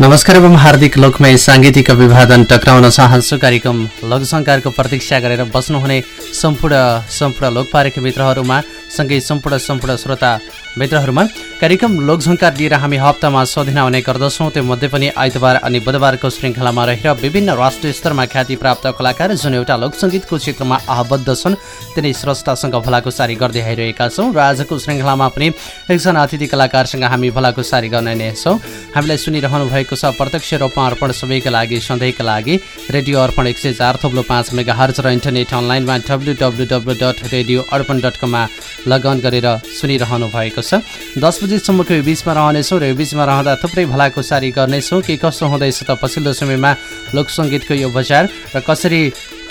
नमस्कार एवं हार्दिक लोकमय साङ्गीतिक अभिवादन टक्राउन चाहन्छु। कार्यक्रम लघुसङ्कारको प्रतीक्षा गरेर बस्नुहुने सम्पूर्ण सम्पूर्ण लोकपारेख मित्रहरूमा सँगै सम्पूर्ण सम्पूर्ण श्रोता मित्रहरूमा। कार्यक्रम लोकझङ्कार लिएर हामी हप्तामा सोधिन आउने गर्दछौँ। त्यो मध्ये पनि आइतबार अनि बुधबारको श्रृङ्खलामा रहेर विभिन्न राष्ट्रिय स्तरमा ख्याति प्राप्त कलाकार जुन एउटा लोकसङ्गीतको क्षेत्रमा आबद्ध छन् तिनै स्रष्टासँग भलाकुसारी गर्दै आइरहेका छौँ र आजको श्रृङ्खलामा पनि एकजना अतिथि कलाकारसँग हामी भलाकुसारी गर्ने नै छौँ। हामीलाई सुनिरहनु भएको छ प्रत्यक्ष रूपमा अर्पण सबैका लागि सधैँका लागि। रेडियो अर्पण एक सय चार थोप्लो पाँच मेगा हर्च र इन्टरनेट अनलाइनमा W W W dot radio Arpan dot कममा लगन गरेर सुनिरहनु भएको छ। दस बजीसम्मको यो बिचमा रहनेछौँ र यो बिचमा रहँदा थुप्रै भलाकुसारी गर्नेछौँ। के कस्तो हुँदैछ त पछिल्लो समयमा लोकसङ्गीतको यो बजार र कसरी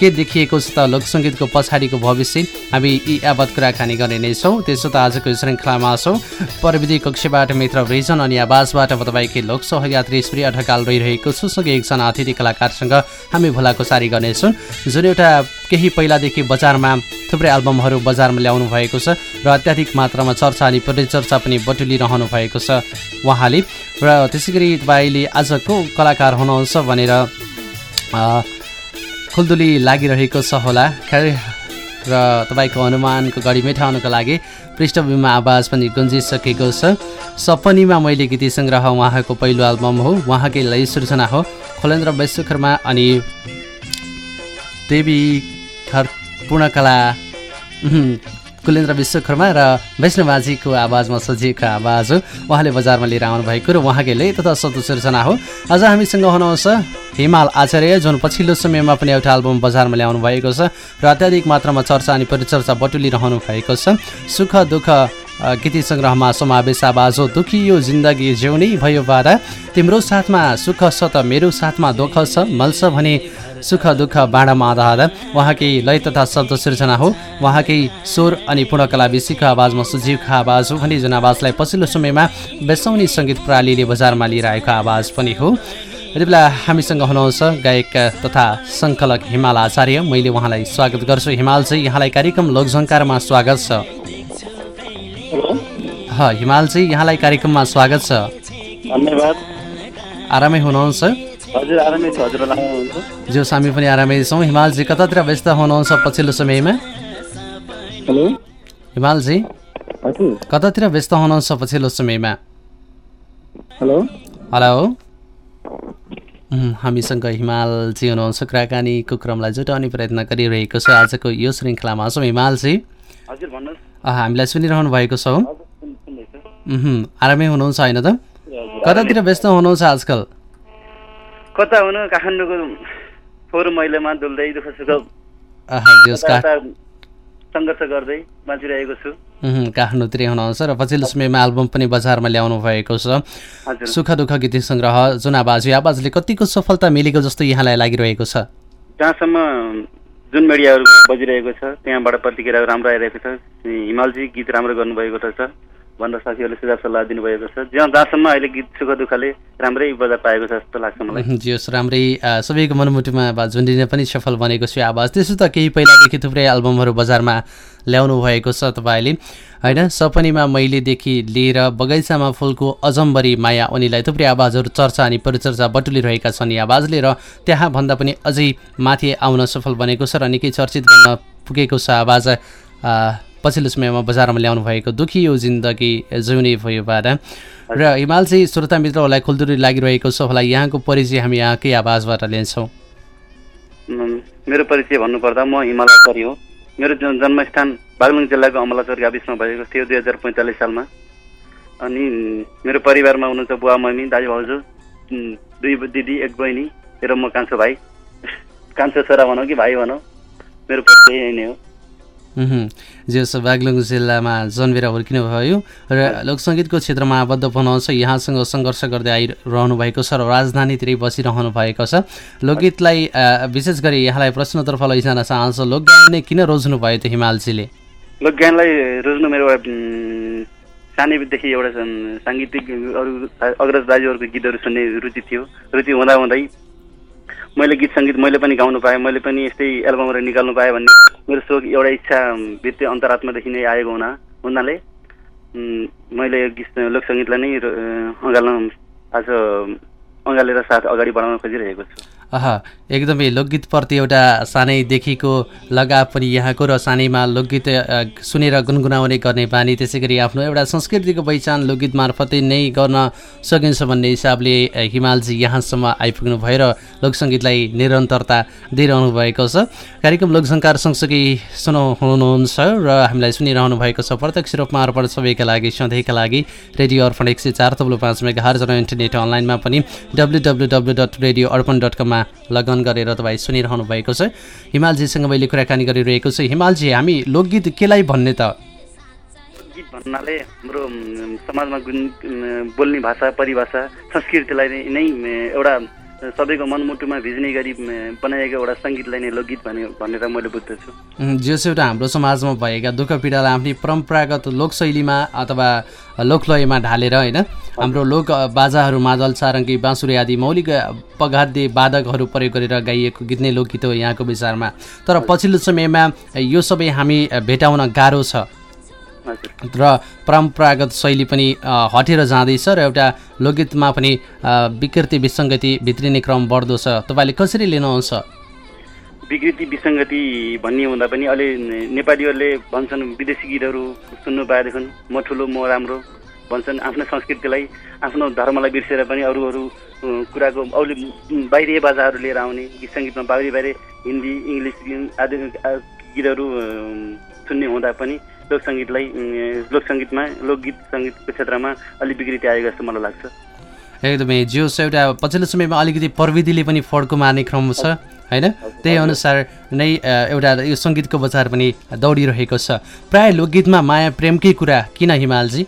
के देखिएको छ त लोकसङ्गीतको पछाडिको भविष्य? हामी यी यावत कुराकानी गर्ने नै छौँ। त्यसो त आजको श्रृङ्खलामा छौँ। प्रविधि कक्षबाट मित्र रिजन अनि आवाजबाट म तपाईँकै लोक सहयात्री श्री ढकाल रहिरहेको छु। सँगै एकजना अतिथि कलाकारसँग हामी भलाकुसारी गर्नेछौँ। जुन एउटा केही पहिलादेखि बजारमा थुप्रै एल्बमहरू बजारमा ल्याउनु भएको छ र अत्याधिक मात्रामा चर्चा अनि परिचर्चा पनि बटुलिरहनु भएको छ उहाँले। र त्यसै गरी तपाईँले आजको कलाकार हुनुहुन्छ भनेर खुल्दुली लागिरहेको छ होला। र तपाईँको अनुमानको गढी मेटाउनको लागि पृष्ठभूमिमा आवाज पनि गुन्जिसकेको छ। सपनीमा मैले गीत सङ्ग्रह उहाँको पहिलो एल्बम हो। उहाँकै लय सृजना हो। खोलेन्द्र वैश्वकर्मा अनि देवी पूर्णकला। कुलेन्द्र विश्वकर्मा र वैष्णवबाजीको आवाजमा सजिएको आवाज हो। उहाँले बजारमा लिएर आउनुभएको र उहाँकै लय तथा सिर्जना हो। आज हामीसँग हुनुहुन्छ हिमाल आचार्य जुन पछिल्लो समयमा पनि एउटा एल्बम बजारमा ल्याउनु भएको छ र अत्याधिक मात्रामा चर्चा अनि परिचर्चा बटुलिरहनु भएको छ। सुख दुःख गीती सङ्ग्रहमा समावेश आवाज हो दुखी यो जिन्दगी जिउनै भयो बाधा। तिम्रो साथमा सुख छ त मेरो साथमा दुःख छ मल्छ भने सुख दुःख बाँडामा आधार। उहाँकै लय तथा शब्द सृजना हो। उहाँकै स्वर अनि पूर्णकला विषयको आवाजमा सुजीवको आवाज हो भने जुन आवाजलाई पछिल्लो समयमा बेसौनी सङ्गीत प्रणालीले बजारमा लिएर आएको आवाज पनि हो। यति बेला हामीसँग हुनुहुन्छ गायक तथा सङ्कलक हिमाल आचार्य। मैले उहाँलाई स्वागत गर्छु। हिमाल चाहिँ यहाँलाई कार्यक्रम लोकझङ्कारमा स्वागत छ। हिमाल चाहिँ यहाँलाई कार्यक्रममा स्वागत छ। धन्यवाद। आरामै हुनुहुन्छ? जो हामी पनि आरामै छौँ। हिमालजी कतातिर व्यस्त हुनुहुन्छ पछिल्लो समयमा? हेलो। हिमालजी कतातिर व्यस्त हुनुहुन्छ पछिल्लो समयमा? हेलो। हेलो। हामीसँग हिमालजी हुनुहुन्छ। कुराकानीको क्रमलाई जुटाउने प्रयत्न गरिरहेको छ। आजको यो श्रृङ्खलामा छौँ। हिमालजी हामीलाई सुनिरहनु भएको छ आरामै हुनुहुन्छ होइन त? कतातिर व्यस्त हुनुहुन्छ आजकल? कता हुनु? काठमाडौँको फोहोर मैलामा डुल्दै दुःख सुख सङ्घर्ष गर्दै बाँचिरहेको छु। काठमाडौँतिरै हुनुहुन्छ र पछिल्लो समयमा एल्बम पनि बजारमा ल्याउनु भएको छ। सुख दुःख गीत सङ्ग्रह जुन आवाज यो आवाजले कतिको सफलता मिलेको जस्तो यहाँलाई लागिरहेको छ? जहाँसम्म जुन मिडियाहरू बजिरहेको छ त्यहाँबाट प्रतिक्रियाहरू राम्रो आइरहेको छ। हिमालजी गीत राम्रो गर्नुभएको छ। भनेर साथीहरूले सुझाव सल्लाह दिनुभएको छ। जहाँ जहाँसम्म अहिले गीत सुख दुःखले राम्रै बजार पाएको छ जस्तो लाग्छ मलाई। जियोस् राम्रै सबैको मनमुटुमा झुन्डिने पनि सफल बनेको छु आवाज। त्यसो त केही पहिलादेखि थुप्रै एल्बमहरू बजारमा ल्याउनु भएको छ तपाईँले। होइन सपनीमा मैलेदेखि लिएर बगैँचामा फुलको अजम्बरी माया उनीलाई थुप्रै आवाजहरू चर्चा अनि परिचर्चा बटुलिरहेका छन् यी आवाजले र त्यहाँभन्दा पनि अझै माथि आउन सफल बनेको छ र निकै चर्चित गर्न पुगेको छ आवाज। पछिल्लो समयमा बजारमा ल्याउनु भएको दुखी यो जिन्दगी जिउने भयो बाधा र हिमाल चाहिँ श्रोता मित्रहरूलाई खुल्दुरी लागिरहेको छ होला यहाँको परिचय हामी यहाँकै आवाजबाट लिन्छौँ। मेरो परिचय भन्नुपर्दा म हिमालयचरी हो। मेरो जन्मस्थान बागलुङ जिल्लाको अमलाचर गाविसमा भएको थियो दुई हजार पैँतालिस सालमा। अनि मेरो परिवारमा हुनुहुन्छ बुवा मम्मी दाजु भाउजू दुई दिदी एक बहिनी र म कान्छो भाइ। कान्छो छोरा भनौँ कि भाइ भनौँ। मेरो परिचय यही नै हो। जे बागलुङ जिल्लामा जन्मेर हुर्किनुभयो र लोकसङ्गीतको क्षेत्रमा आबद्ध बनाउँछ यहाँसँग सङ्घर्ष गर्दै आइरहनु भएको छ र राजधानीतिरै बसिरहनु भएको छ। लोकगीतलाई विशेष गरी यहाँलाई प्रश्नतर्फ लैजान चाहन्छ लोकगायन नै किन रोज्नु भयो त्यो हिमालजीले? लोकगायनलाई रोज्नु मेरो सानैदेखि एउटा साङ्गीतिक अरू अग्रज दाजुहरूको गीतहरू सुन्ने रुचि थियो। रुचि हुँदा हुँदै मैले गीत सङ्गीत मैले पनि गाउनु पाएँ मैले पनि यस्तै एल्बमहरू निकाल्नु पाएँ भन्ने मेरो सोख एउटा इच्छा भित्रै अन्तरात्मादेखि नै आएको हुना हुनाले मैले गीत लोकसङ्गीतलाई नै अँगाल्न आज अँगालेर साथ अगाडि बढाउन खोजिरहेको छु। एकदमै लोकगीतप्रति एउटा सानैदेखिको लगाव पनि यहाँको र सानैमा लोकगीत सुनेर गुनगुनाउने गर्ने बानी। त्यसै गरी आफ्नो एउटा संस्कृतिको पहिचान लोकगीत मार्फतै नै गर्न सकिन्छ भन्ने हिसाबले हिमालजी यहाँसम्म आइपुग्नु भयो र लोकसङ्गीतलाई निरन्तरता दिइरहनु भएको छ। कार्यक्रम लोकसङ्कार सँगसँगै सुनाउ हुनुहुन्छ र हामीलाई सुनिरहनु भएको छ। प्रत्यक्ष रूपमा अर्पण सबैका लागि सधैँका लागि रेडियो अर्पण एक सय चार तब्लु पाँच मेगा र इन्टरनेट अनलाइनमा पनि W W W dot radio Arpan dot कममा लगन गरेर तपाईँ सुनिरहनु भएको छ। हिमालजीसँग मैले कुराकानी गरिरहेको छु। हिमालजी हामी लोकगीत केलाई भन्ने त? गीत भन्नाले हाम्रो समाजमा बोल्ने भाषा परिभाषा संस्कृतिलाई नै एउटा सबैको मनमुटुमा भिज्ने गरी बनाएको एउटा सङ्गीतलाई नै लोकगीत भने भन्ने त मैले बुझ्दछु। जस एउटा हाम्रो समाजमा भएका दुःख पीडालाई आफ्नै परम्परागत लोकशैलीमा अथवा लोकलयमा ढालेर होइन हाम्रो लोक बाजाहरू मादल सारङ्गी बाँसुरी आदि मौलिक अ, पगाद्य वादकहरू प्रयोग गरेर गाइएको गीत नै लोकगीत हो यहाँको विचारमा। तर पछिल्लो समयमा यो सबै हामी भेटाउन गाह्रो छ। र परम्परागत शैली पनि हटेर जाँदैछ र एउटा लोकगीतमा पनि विकृति विसङ्गति भित्रिने क्रम बढ्दो छ। तपाईँले कसरी लिनुहुन्छ विकृति विसङ्गति भन्ने हुँदा पनि अहिले नेपालीहरूले भन्छन् विदेशी गीतहरू सुन्नु पाएदेखि म ठुलो म राम्रो भन्छन्। आफ्नो संस्कृतिलाई आफ्नो धर्मलाई बिर्सेर पनि अरू अरू कुराको उम्, बाहिरी बाजाहरू लिएर आउने गीत सङ्गीतमा बाहिरी बाहिर हिन्दी इङ्ग्लिस आदि गीतहरू सुन्ने हुँदा पनि लोकसङ्गीतलाई अ, लोकसङ्गीतमा लोकगीत सङ्गीतको क्षेत्रमा अलिक विकृति आएको जस्तो मलाई लाग्छ। एकदमै जियोस् एउटा पछिल्लो समयमा अलिकति प्रविधिले पनि फड्को मार्ने क्रम छ होइन? त्यही अनुसार नै एउटा यो सङ्गीतको बजार पनि दौडिरहेको छ। प्राय लोकगीतमा माया प्रेमकै कुरा किन हिमालजी?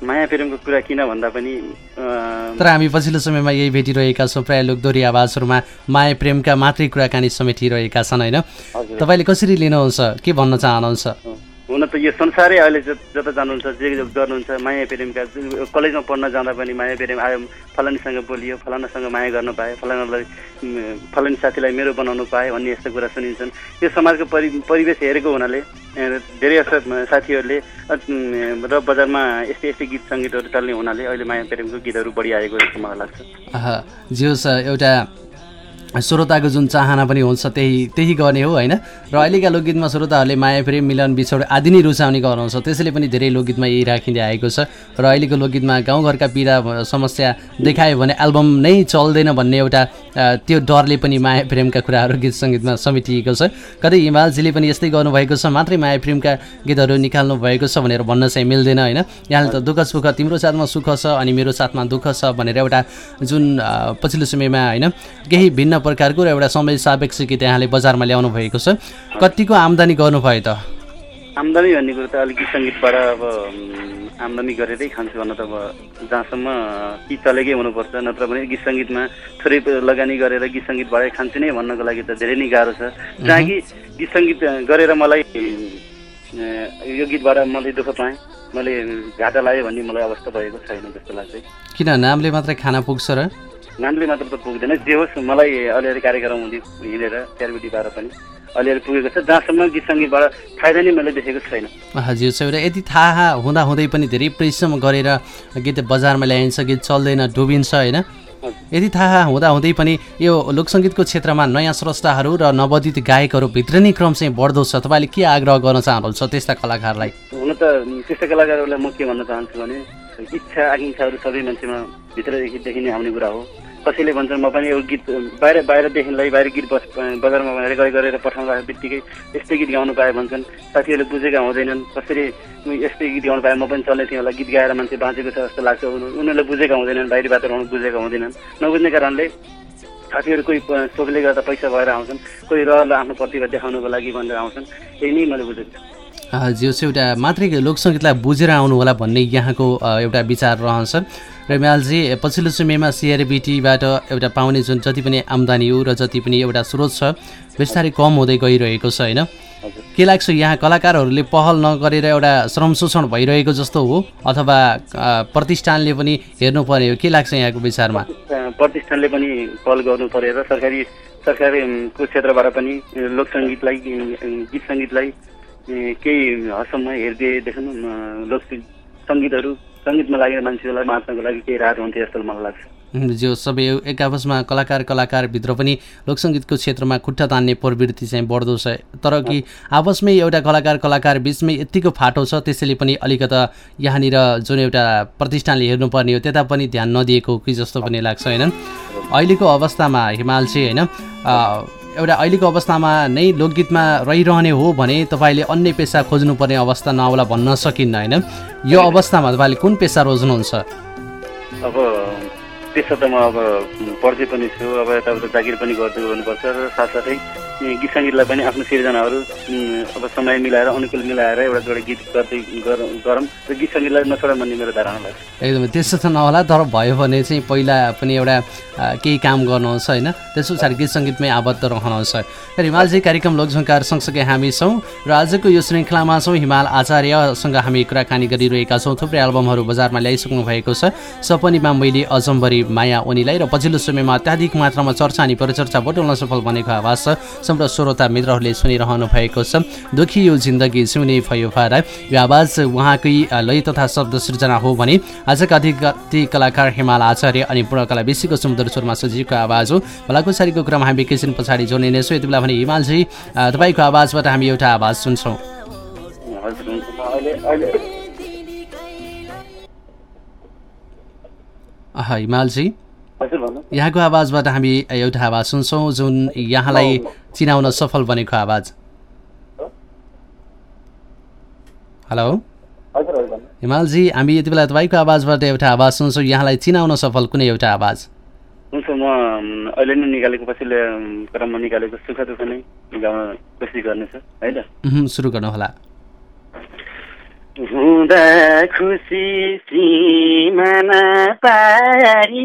माया प्रेमको कुरा किन भन्दा पनि तर हामी पछिल्लो समयमा यही भेटिरहेका छौँ प्राय लोकदोरी आवाजहरूमा माया प्रेमका मात्रै कुराकानी समेटिरहेका छन् होइन? तपाईँले कसरी लिनुहुन्छ के भन्न चाहनुहुन्छ? हुन त यो संसारै अहिले जता जानुहुन्छ जे गर्नुहुन्छ माया प्रेमका कलेजमा पढ्न जाँदा पनि माया प्रेम आयो फलानीसँग बोलियो फलानासँग माया गर्न पाएँ फलानालाई फलानी साथीलाई मेरो बनाउनु पाएँ भन्ने यस्तो कुरा सुनिन्छन्। यो समाजको परि परिवेश हेरेको हुनाले धेरै जस्तो साथीहरूले र बजारमा यस्तै यस्तै गीत सङ्गीतहरू चल्ने हुनाले अहिले माया प्रेमको गीतहरू बढी आएको जस्तो मलाई लाग्छ। जियोस् एउटा श्रोताको जुन चाहना पनि हुन्छ त्यही त्यही गर्ने हो होइन? र अहिलेका लोकगीतमा श्रोताहरूले माया प्रेम मिलन बिछोड आदि नै रुचाउने गराउँछ त्यसैले पनि धेरै लोकगीतमा यही राखिँदै आएको छ। र अहिलेको लोकगीतमा गाउँघरका पीडा समस्या देखायो भने एल्बम नै चल्दैन भन्ने एउटा त्यो डरले पनि माया प्रेमका कुराहरू गीत सङ्गीतमा समेटिएको छ। कतै हिमालजीले पनि यस्तै गर्नुभएको छ मात्रै माया प्रेमका गीतहरू निकाल्नु भएको छ भनेर भन्न चाहिँ मिल्दैन होइन? यहाँले त दुःख सुख तिम्रो साथमा सुख छ अनि मेरो साथमा दुःख छ भनेर एउटा जुन पछिल्लो समयमा होइन? केही भिन्न प्रकारको र एउटा समय सापेक्ष गीत यहाँले बजारमा ल्याउनु भएको छ। कतिको आम्दानी गर्नुभयो त? आम्दानी भन्ने कुरो त अलिक गीत सङ्गीतबाट अब आम्दानी गरेरै खान्छु भन्न त अब जहाँसम्म कि चलेकै हुनुपर्छ नत्र भने गीत सङ्गीतमा थोरै लगानी गरेर गीत सङ्गीतबाटै खान्छु नै भन्नको लागि त धेरै नै गाह्रो छ। जहाँ कि गीत सङ्गीत गरेर मलाई यो गीतबाट मैले दुःख पाएँ। मैले घाटा लाग्यो भन्ने मलाई अवस्था भएको छैन जस्तो लाग्छ किन? नामले मात्रै खाना पुग्छ र? नामले मात्र त पुग्दैन जे होस् मलाई अलिअलि कार्यक्रम हुँदै हिँडेर क्यारबिटीबाट पनि अलिअलि पुगेको छ जहाँसम्म गीत सङ्गीतबाट फाइदा नै मैले देखेको छैन। हजुर छ एउटा यति थाहा हुँदा हुँदै पनि धेरै परिश्रम गरेर गीत बजारमा ल्याइन्छ गीत चल्दैन डुबिन्छ होइन? यदि थाहा हुँदा हुँदै पनि यो लोकसङ्गीतको क्षेत्रमा नयाँ स्रष्टाहरू र नवोदित गायकहरू भित्रने क्रम चाहिँ बढ्दो छ। तपाईँले के आग्रह गर्न चाहनुहुन्छ त्यस्ता कलाकारलाई? हुन त त्यस्तो कलाकारहरूलाई म के भन्न चाहन्छु भने इच्छा आकाङ्क्षाहरू सबै मान्छेमा भित्रदेखि देखिने आउने कुरा हो। कसैले भन्छन् म पनि यो गीत बाहिर बाहिरदेखिलाई बाहिर गीत बस बजारमा रेकर्ड गरेर पठाउँदा बित्तिकै यस्तै गीत गाउनु पाए भन्छन्। साथीहरूले बुझेका हुँदैनन्। कसरी यस्तै गीत गाउनु पाए म पनि चल्ने थिएँ होला। गीत गाएर मान्छे बाँचेको छ जस्तो लाग्छ उनी- उनीहरूले बुझेका हुँदैनन् बाहिरी वातावरण बुझेका हुँदैनन्। नबुझ्ने कारणले साथीहरू कोही सोखले गर्दा पैसा भएर आउँछन्। कोही रहर आफ्नो प्रतिभा देखाउनुको लागि भनेर आउँछन्। यही नै मैले बुझेको छु। जो चाहिँ एउटा मात्रै लोकसङ्गीतलाई बुझेर आउनु होला भन्ने यहाँको एउटा विचार रहन्छ। र म्यालजी पछिल्लो समयमा सिआरबिटीबाट एउटा पाउने जुन जति पनि आम्दानी हो र जति पनि एउटा स्रोत छ बिस्तारै कम हुँदै गइरहेको छ होइन? के लाग्छ यहाँ कलाकारहरूले पहल नगरेर एउटा श्रम शोषण भइरहेको जस्तो हो? अथवा प्रतिष्ठानले पनि हेर्नुपर्ने हो? के लाग्छ यहाँको विचारमा? प्रतिष्ठानले पनि पहल गर्नु पऱ्यो र सरकारी सरकारीको क्षेत्रबाट पनि लोकसङ्गीतलाई गीत सङ्गीतलाई केही हदसम्म हेरिदिएदेखि अ, लोक सङ्गीतहरू सङ्गीतमा लागेर मान्छेलाई बाँच्नको लागि केही राहत हुन्थ्यो जस्तो मलाई लाग्छ। जो सबै एक आपसमा कलाकार कलाकारभित्र पनि लोकसङ्गीतको क्षेत्रमा खुट्टा तान्ने प्रवृत्ति चाहिँ बढ्दो छ। तर कि आपसमै एउटा कलाकार कलाकार बिचमै यत्तिको फाटो छ त्यसैले पनि अलिकता यहाँनिर जुन एउटा प्रतिष्ठानले हेर्नुपर्ने हो त्यता पनि ध्यान नदिएको कि जस्तो पनि लाग्छ होइन? अहिलेको अवस्थामा हिमाल चाहिँ होइन एउटा अहिलेको अवस्थामा नै लोकगीतमा रहिरहने हो भने तपाईँले अन्य पेसा खोज्नुपर्ने अवस्था नआउला भन्न सकिन्न होइन? यो अवस्थामा तपाईँले कुन पेसा रोज्नुहुन्छ? अब पेसा त म अब पढ्दै पनि छु अब यताउता जागिर पनि गर्दै गर्नुपर्छ र साथसाथै गीत सङ्गीतलाई पनि आफ्नो सिर्जनाहरू अब समय मिलाएर अनुकूल मिलाएर एउटा जोडा गीत गर्दै गरौँ र गीत सङ्गीतलाई नछोडा भन्ने मेरो धारणा लाग्छ एकदमै त्यस्तो त नहोला तर भयो भने चाहिँ पहिला पनि एउटा केही काम गर्नुहोस् होइन? त्यस पछाडि गीत सङ्गीतमै आबद्ध रहनुहोस् र हिमालजी कार्यक्रम लोकझङ्कार सँगसँगै हामी छौँ र आजको यो श्रृङ्खलामा छौँ हिमाल आचार्यसँग हामी कुराकानी गरिरहेका छौँ। थुप्रै एल्बमहरू बजारमा ल्याइसक्नु भएको छ। सपनीमा मैले अजम्बरी माया उनीलाई र पछिल्लो समयमा अत्याधिक मात्रामा चर्चा अनि परिचर्चा बटुल्न सफल बनेको आवाज छ। सम्पूर्ण श्रोता मित्रहरूले सुनिरहनु भएको छ दुखी यो जिन्दगी सुने भयो फारा यो आवाज उहाँकै लय तथा शब्द सृजना हो भने आजका अधिक कलाकार हिमाल आचार्य अनि पूर्णकला बेसीको सुन्दर स्वरमा सजिएको आवाज हो। भलाकुसारीको क्रम हामी एकैछिन पछाडि जोड्ने नै छौँ यति बेला भने हिमालजी तपाईँको आवाजबाट हामी एउटा आवाज सुन्छौँ। हिमालजी। यहाँको आवाजबाट हामी एउटा आवाज सुन्छौँ जुन यहाँलाई चिनाउन सफल बनेको आवाज। हेलो। हिमालजी हामी यति बेला तपाईँको आवाजबाट एउटा आवाज सुन्छौँ यहाँलाई चिनाउन सफल कुनै एउटा आवाज? हुन्छ म अहिले नै निकालेको पछिल्लो क्रममा निकालेको सुख दुःख नै गाउन कोसिस गर्नेछु होइन? सुरु गर्नुहोला हुँदा खुसी सिमाना पारी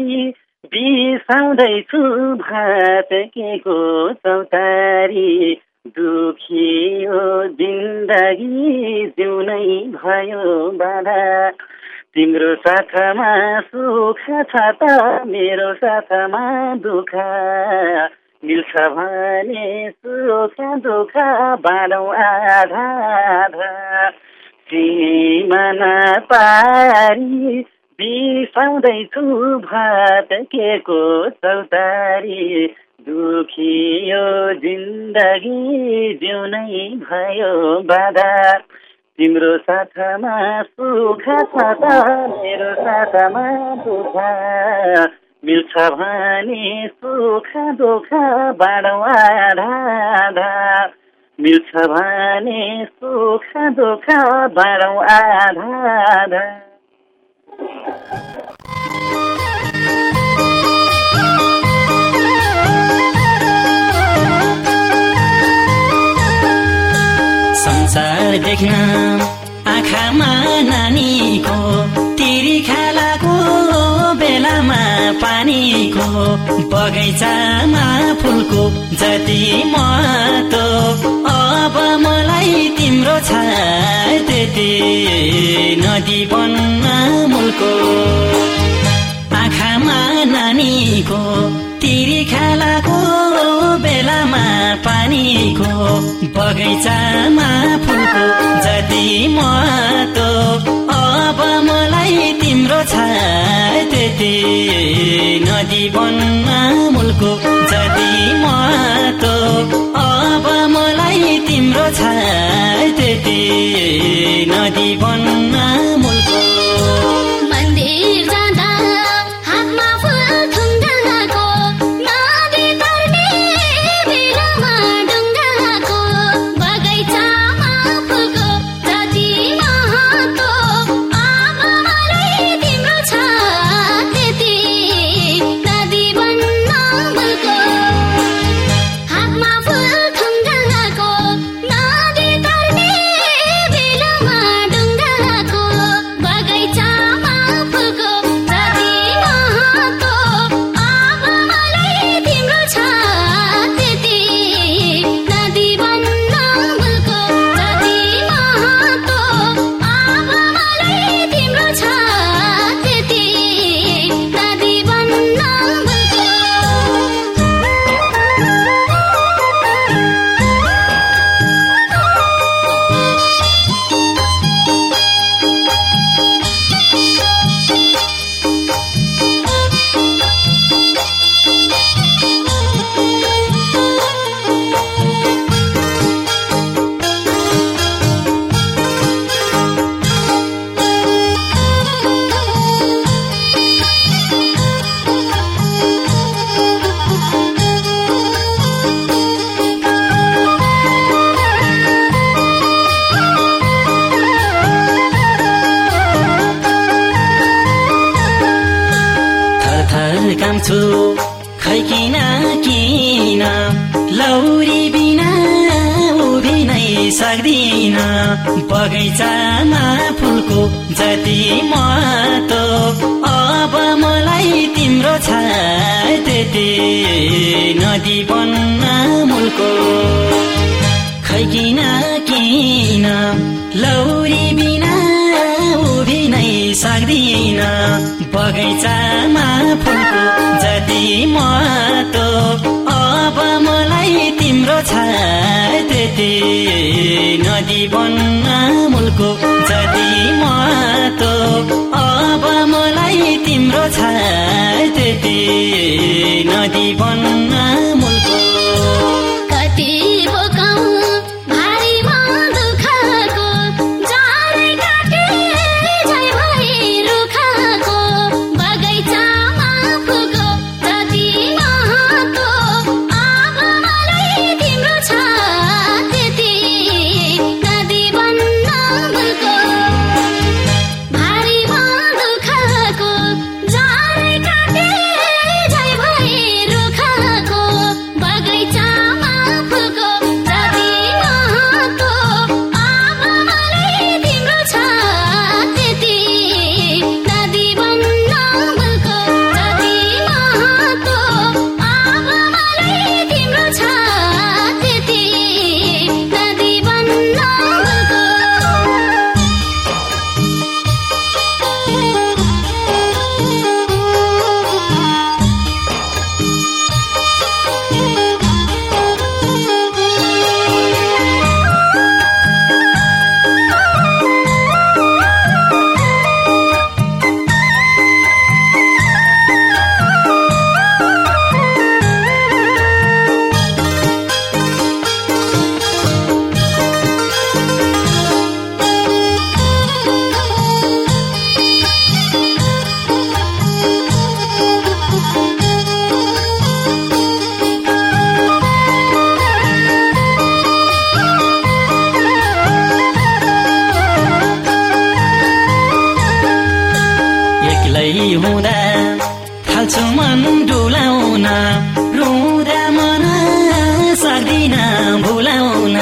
बिसाउँदैछु भात के को चौतारी दुखियो जिन्दगी जिउनै भयो बाधा। तिम्रो साथमा सुख छ त मेरो साथमा दुःख। मिल्छ भने सुख दुःख बाँडौँ आधा आधा। सिमाना पारी बिसाउँदैछु भात के को चौतारी दुखियो जिन्दगी जिउनै भयो बाधा। तिम्रो साथमा सुख छ त मेरो साथमा दुःख। मिल्छ भने सुख दुःख बाँडौँ आधा। मिल्छ भने सुख दुःख बाँडौँ आधा। संसार देख्न आँखामा नानीको तिरी खालाको बेलामा पानीको बगैँचामा फुलको जति महत्व अब मलाई तिम्रो छ त्यति नदी बन्न मुलको। आँखामा नानीको तिरी खालाको बेलामा पानीको बगैँचामा फुलको जति महत्व त्यति नदी बन्न मुलको जति महत्व अब मलाई तिम्रो छ त्यति नदी बन्न माग्छु खै किन किन? लौरी बिना उभिनै सक्दिन। बगैँचामा फुलको जति महत्व अब मलाई तिम्रो छ त्यति नदी बन्न मुलको। खै किन किन? लौरी बिना उभिनै सक्दिन। बगैँचामा फुलको जति महत्व अब मलाई तिम्रो छ त्यति। नदी बन्न मुलको जति महत्व अब मलाई तिम्रो छ त्यति। नदी बन्न एक्लै हुँदा थाल्छु मन डुलाउन रुँदा मन सक्दिन भुलाउन।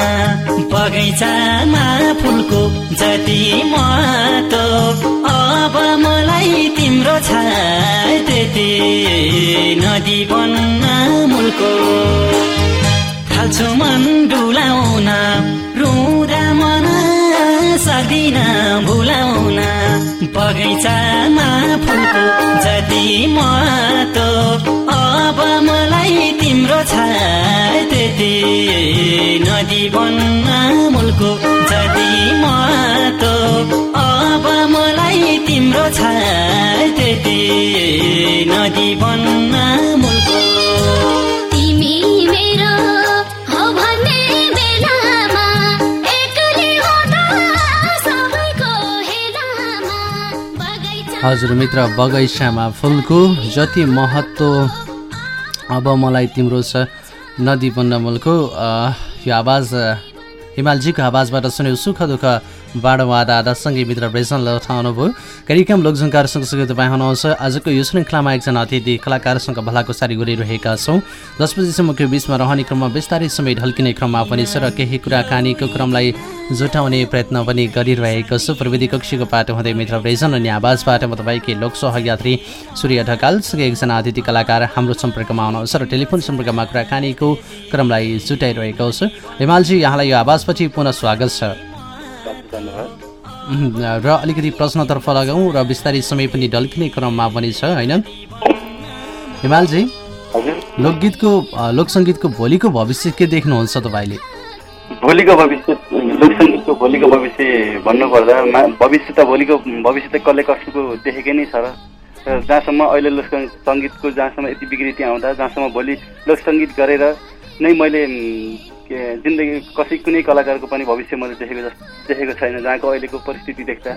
बगैँचामा फुलको जति महत्व अब मलाई तिम्रो छ त्यति नदी बन्न मुलको। थाल्छु मन डुलाउन रुँदा मन सक्दिन भुलाउन। बगैँचामा फुलको जति महत्व अब मलाई तिम्रो छ त्यति। नदी बन्न मुलको जति महत्व अब मलाई तिम्रो छ त्यति। नदी बन्न हजुर मित्र बगैँचामा फुलको जति महत्व अब मलाई तिम्रो छ नदी बन्नमलको यो आवाज हिमालजीको आवाजबाट सुन्यो सुख दुःख बाडो आधा आधासँगै मित्र ब्रेजनले उठाउनु भयो कार्यक्रम लोकझङ्कार सँगसँगै तपाईँ हुनुहुन्छ। आजको यो श्रृङ्खलामा एकजना अतिथि कलाकारसँग भलाकुसारी गरिरहेका छौँ। दस बजीसम्मको बिचमा रहने क्रममा बिस्तारै समय ढल्किने क्रममा पनि छ र केही कुराकानीको क्रमलाई जुटाउने प्रयत्न पनि गरिरहेको छु। प्रविधि कक्षीको पाटो हुँदै मित्र ब्रेजन अनि आवाजबाट म तपाईँकै लोक सहयात्री सूर्य ढकालसँगै एकजना अतिथि कलाकार हाम्रो सम्पर्कमा आउनुहुन्छ र टेलिफोन सम्पर्कमा कुराकानीको क्रमलाई जुटाइरहेको छु। हिमालजी यहाँलाई यो आवाजपछि पुनः स्वागत छ। र अलिकति प्रश्नतर्फ लगाउँ र बिस्तारै समय पनि ढल्किने क्रममा पनि छ होइन? हिमालजी हजुर। लोकगीतको लोकसङ्गीतको भोलिको भविष्य के देख्नुहुन्छ तपाईँले? भोलिको भविष्य लोकसङ्गीतको भोलिको भविष्य भन्नुपर्दा भविष्य त भोलिको भविष्य त कसले कसको देखेकै नै छ र। जहाँसम्म अहिले लोक सङ्गीतको जहाँसम्म यति विकृति आउँदा जहाँसम्म भोलि लोकसङ्गीत गरेर नै मैले के जिन्दगी कसै कुनै कलाकारको पनि भविष्य मैले देखेको देखेको छैन जहाँको अहिलेको परिस्थिति देख्दा।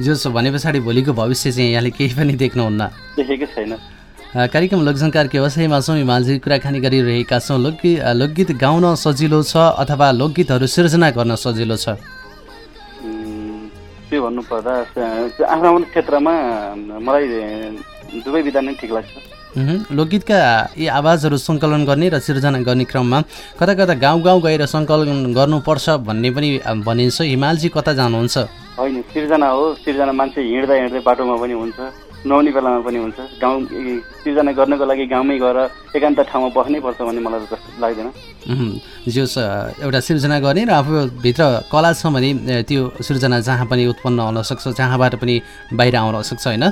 जसो भने पछाडि भोलिको भविष्य चाहिँ यहाँले केही पनि देख्नुहुन्न देखेकै छैन। कार्यक्रम लोकसङ्कारको व्यवसायमा छौँ हिमालजी कुराकानी गरिरहेका छौँ। लोकगीत लोकगीत गाउन सजिलो छ अथवा लोकगीतहरू सिर्जना गर्न सजिलो छ? त्यो भन्नुपर्दा आफ्नो आफ्नो क्षेत्रमा मलाई दुवै विधा नै ठिक लाग्छ। लोकगीतका यी आवाजहरू सङ्कलन गर्ने र सिर्जना गर्ने क्रममा कता कता गाउँ गाउँ गएर सङ्कलन गर्नुपर्छ भन्ने पनि भनिन्छ। हिमालजी कता जानुहुन्छ? होइन सिर्जना हो। सिर्जना मान्छे हिँड्दा हिँड्दै बाटोमा पनि हुन्छ। नुहाउने बेलामा पनि हुन्छ। गाउँ सिर्जना गर्नको लागि गाउँमै गएर एकान्त ठाउँमा बस्नै पर्छ भन्ने मलाई जस्तो लाग्दैन। अ, एउटा सिर्जना गर्ने र आफूभित्र कला छ भने त्यो सिर्जना जहाँ पनि उत्पन्न हुन सक्छ जहाँबाट पनि बाहिर आउन सक्छ होइन?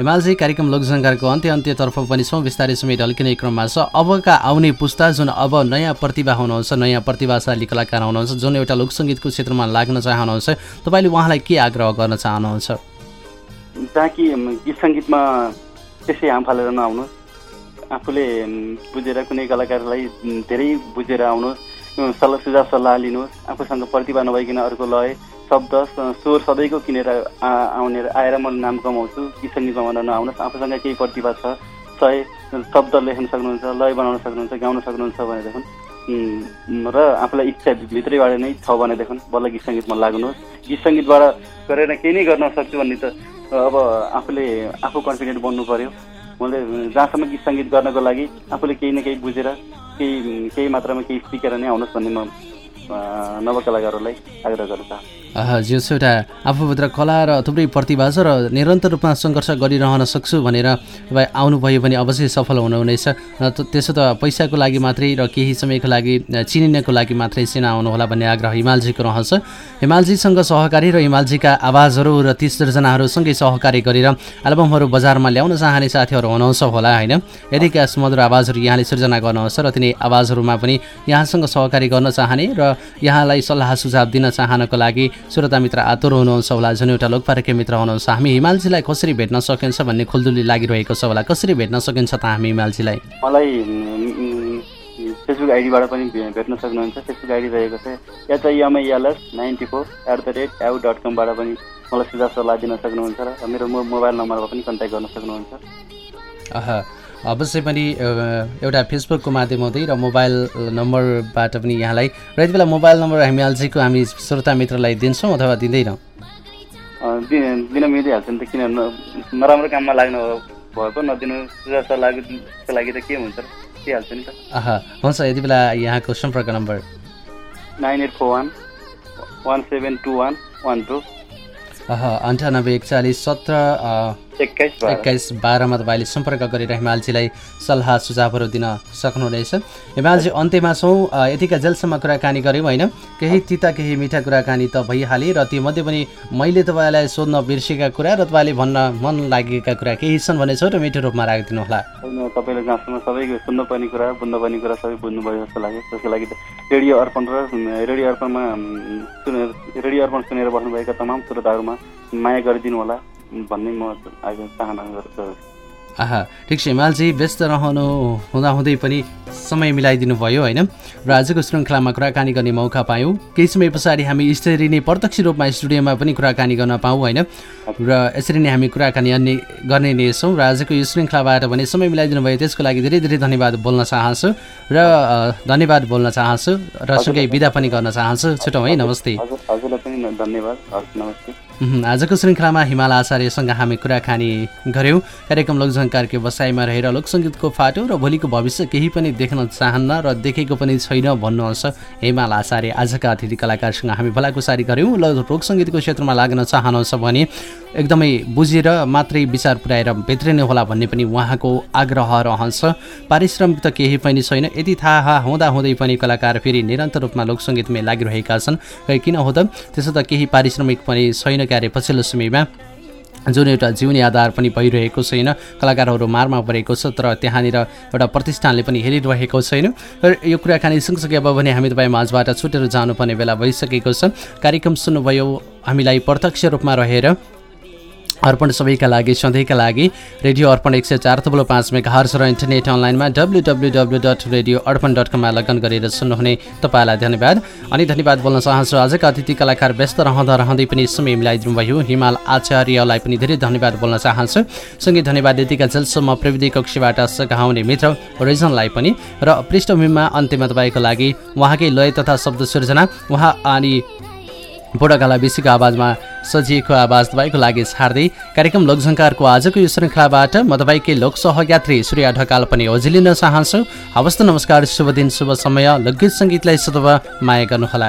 हिमालजी कार्यक्रम लोकसङ्कारको अन्त्य अन्त्यतर्फ पनि छौँ। बिस्तारै समय ढल्किने क्रममा छ। अबका आउने पुस्ता जुन अब नयाँ प्रतिभा हुनुहुन्छ नयाँ प्रतिभाशाली कलाकार हुनुहुन्छ जुन एउटा लोकसङ्गीतको क्षेत्रमा लाग्न चाहनुहुन्छ तपाईँले उहाँलाई के आग्रह गर्न चाहनुहुन्छ? जहाँ कि गीत सङ्गीतमा त्यसै हाम फालेर नआउनुहोस् आफूले बुझेर कुनै कलाकारलाई धेरै बुझेर आउनुहोस् सल्लाह सुझाव सल्लाह लिनुहोस् आफूसँग प्रतिभा नभइकन अर्को लय शब्द स्वर सबैको किनेर आउने आएर म नाम कमाउँछु गीत सङ्गीत कमाउन नआउनुहोस् आफूसँग केही प्रतिभा छ सय शब्द लेख्न सक्नुहुन्छ लय बनाउन सक्नुहुन्छ गाउन सक्नुहुन्छ भनेदेखि र आफूलाई इच्छा भित्रैबाट नै छ भनेदेखि बल्ल गीत सङ्गीतमा लाग्नुहोस्। गीत सङ्गीतबाट गरेर केही नै गर्न सक्छु भन्ने त अब आफूले आफू कन्फिडेन्ट बन्नु पर्यो। मैले जहाँसम्म गीत सङ्गीत गर्नको लागि आफूले केही न केही बुझेर केही केही मात्रामा केही सिकेर नै आउनुहोस् भन्ने म नवकलाकारहरूलाई आग्रह गर्न चाहन्छु एउटा आफूभित्र कला र थुप्रै प्रतिभा छ र निरन्तर रूपमा सङ्घर्ष गरिरहन सक्छु भनेर तपाईँ आउनुभयो भने अवश्य सफल हुनुहुनेछ त्यसो त पैसाको लागि मात्रै र केही समयको लागि चिनिनको लागि मात्रै सिन आउनुहोला भन्ने आग्रह हिमालजीको रहन्छ। हिमालजीसँग सहकारी र हिमालजीका आवाजहरू र ती सृजनाहरूसँगै सहकारी गरेर एल्बमहरू बजारमा ल्याउन चाहने साथीहरू हुनुहुन्छ होला होइन? यदिका सुमधुर आवाजहरू यहाँले सृजना गर्नुहुन्छ र तिनी आवाजहरूमा पनि यहाँसँग सहकारी गर्न चाहने र यहाँलाई सल्लाह सुझाव दिन चाहनको लागि श्रोता मित्र आतुर हुनुहुन्छ होला। जुन एउटा लोकपारकीय मित्र हुनुहुन्छ हामी हिमालजीलाई कसरी भेट्न सकिन्छ भन्ने खुल्दुली लागिरहेको छ होला। कसरी भेट्न सकिन्छ त हामी हिमालजीलाई? मलाई फेसबुक आइडीबाट पनि भेट्न सक्नुहुन्छ। फेसबुक आइडी रहेको छ HIMILS ninety four at the rate Yahoo dot कमबाट पनि मलाई सुझाव सल्लाह दिन सक्नुहुन्छ र मेरो मोबाइल नम्बरमा पनि कन्ट्याक्ट गर्न सक्नुहुन्छ। अवश्य पनि एउटा फेसबुकको माध्यम हुँदै र मोबाइल नम्बरबाट पनि यहाँलाई र यति बेला मोबाइल नम्बर हिमालजीको हामी श्रोता मित्रलाई दिन्छौँ अथवा दिँदैनौँ। दिन मिलिहाल्छ नि त किन नराम्रो काममा लाग्नु भयो पो नदिनु लागि त के हुन्छ दिइहाल्छ नि त? हुन्छ यति बेला यहाँको सम्पर्क number. Nine eight four one one seven two one one two. अह, अन्ठानब्बे एकचालिस सत्र एक्काइस बाह्र। एक्काइस बाह्रमा तपाईँले सम्पर्क गरेर हिमालजीलाई सल्लाह सुझावहरू दिन सक्नुहुनेछ। हिमालजी अन्त्यमा छौँ। यतिका जेलसम्म कुराकानी गऱ्यौँ होइन? केही तिता केही मिठा कुराकानी त भइहाले र तीमध्ये पनि मैले तपाईँलाई सोध्न बिर्सेका कुरा र तपाईँले भन्न मन लागेका कुरा केही छन् भने छोटो मिठो रूपमा राखिदिनु होला। तपाईँले जहाँसम्म सबैको सुन्नुपर्ने कुरा बुझ्नुपर्ने कुरा सबै बुझ्नुभयो जस्तो लाग्यो। त्यसको लागि त रेडियो अर्पण र रेडियो अर्पणमा सुनेर रेडियो अर्पण सुनेर बस्नुभएका तमाम श्रोताहरूमा माया गरिदिनु होला। भन्ने म आज चाहना गर्छु आहा ठिक छ हिमालजी व्यस्त रहनु हुँदाहुँदै पनि समय मिलाइदिनु भयो होइन? र आजको श्रृङ्खलामा कुराकानी गर्ने मौका पायौँ। केही समय पछाडि हामी यसरी नै प्रत्यक्ष रूपमा स्टुडियोमा पनि कुराकानी गर्न पाऊँ होइन? र यसरी नै हामी कुराकानी अन्य गर्ने नै छौँ र आजको यो श्रृङ्खलाबाट भने समय मिलाइदिनु भयो त्यसको लागि धेरै धेरै धन्यवाद बोल्न चाहन्छु। र धन्यवाद बोल्न चाहन्छु र सँगै विदा पनि गर्न चाहन्छु। छुटौँ है नमस्ते। आजको श्रृङ्खलामा हिमाल आचार्यसँग हामी कुराकानी गऱ्यौँ कार्यक्रम लोकझङ्कारको बसाइमा रहेर लोकसङ्गीतको फाटो र भोलिको भविष्य केही पनि देख्न चाहन्न र देखेको पनि छैन भन्नुहुन्छ हिमाल आचार्य आजका अतिथि कलाकारसँग हामी भलाकुसारी गऱ्यौँ। ल लोकसङ्गीतको क्षेत्रमा लाग्न चाहनुहुन्छ भने एकदमै बुझेर मात्रै विचार पुर्याएर भित्रिने होला भन्ने पनि उहाँको आग्रह रहन्छ। पारिश्रमिक त केही पनि छैन। यदि थाहा हुँदाहुँदै पनि कलाकार फेरि निरन्तर रूपमा लोकसङ्गीतमै लागिरहेका छन्। किन हो त? त्यसो त केही पारिश्रमिक पनि छैन क्यारे पछिल्लो समयमा। जुन एउटा जीवनी आधार पनि भइरहेको छैन कलाकारहरू मारमा परेको छ तर त्यहाँनिर एउटा प्रतिष्ठानले पनि हेरिरहेको छैन। र यो कुराकानी सँगसँगै अब भने हामी तपाईँ माझबाट छुटेर जानुपर्ने बेला भइसकेको छ। कार्यक्रम सुन्नुभयो हामीलाई प्रत्यक्ष रूपमा रहेर अर्पण सबैका लागि सधैँका लागि रेडियो अर्पण एक सय चार तब्लो पाँच हर्स र इन्टरनेट अनलाइनमा W W W dot radio Arpan dot कममा लगन गरेर सुन्नुहुने तपाईँलाई धन्यवाद। अनि धन्यवाद बोल्न चाहन्छु आजका अतिथि कलाकार व्यस्त रहँदा रहँदै पनि समय मिलाइदिनु भयो हिमाल आचार्यलाई पनि धेरै धन्यवाद बोल्न चाहन्छु। सँगै धन्यवाद यतिका जेलसम्म प्रविधि कक्षबाट सघाउने मित्र रिजनलाई पनि। र पृष्ठभूमिमा अन्त्यमा तपाईँको लागि उहाँकै लय तथा शब्द सृजना उहाँ अनि बुढाकाला विषयको आवाजमा सजिएको आवाज तपाईँको लागि छाड्दै कार्यक्रम लोकझङ्कारको आजको यो श्रृङ्खलाबाट म तपाईँकै लोक सहयात्री सूर्य ढकाल पनि ओझिलिन चाहन्छु। हवस् त नमस्कार शुभ दिन शुभ समय। लोकगीत सङ्गीतलाई सदव माया गर्नुहोला।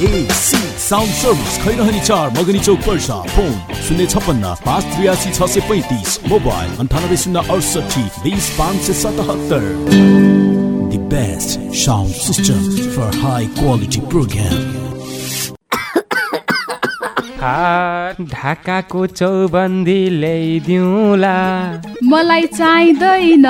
वाइएसी साउन्ड सर्भिस खैरहनी चार मगनी चौक पर्सा फोन शून्य छप्पन्न पाँच त्रियासी छ सय पैँतिस मोबाइल अन्ठानब्बे शून्य अडसठी बिस पाँच सय सतहत्तर The best sound system for high quality program. ढाकाको चौबन्दी ल्याइदिउँला। मलाई चाहिँदैन।